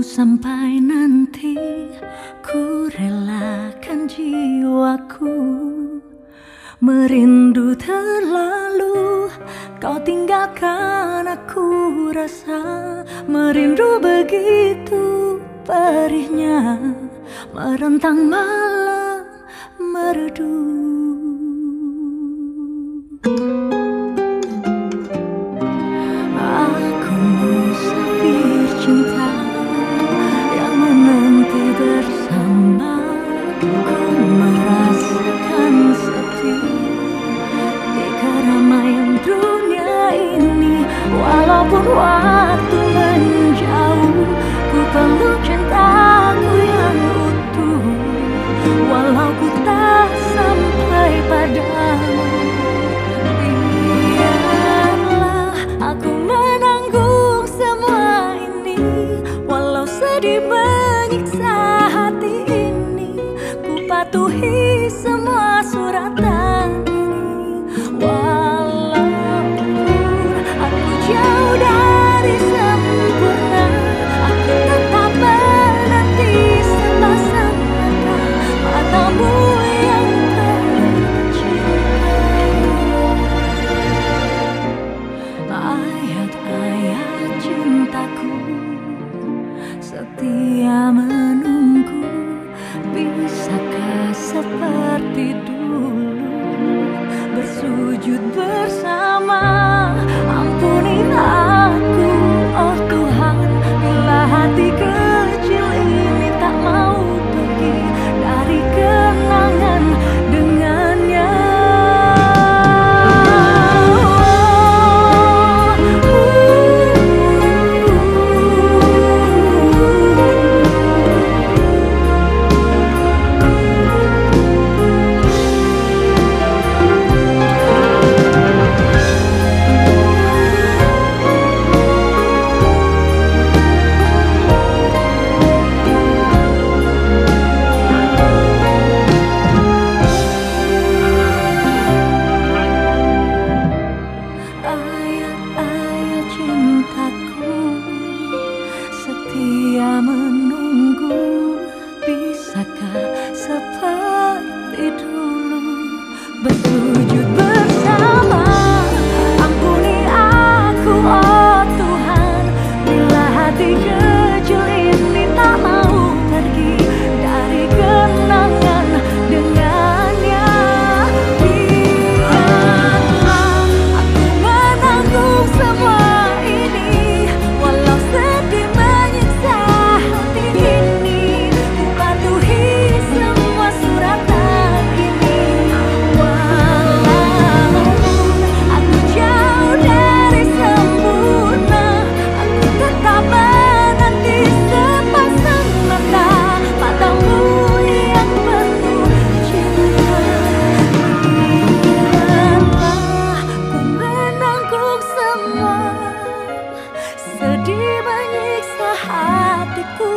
sampai nanti Ku relakan jiwaku. Merindu terlalu Kau tinggalkan aku rasa. Merindu begitu perihnya Merentang malam merdu patuhi semua suratan ini. Walaupun aku jauh dari sempurna Aku tetap menanti sepasang mata Matamu yang penuh cinta Ayat-ayat cintaku Setia bersama seperti dulu. Bersujud 孤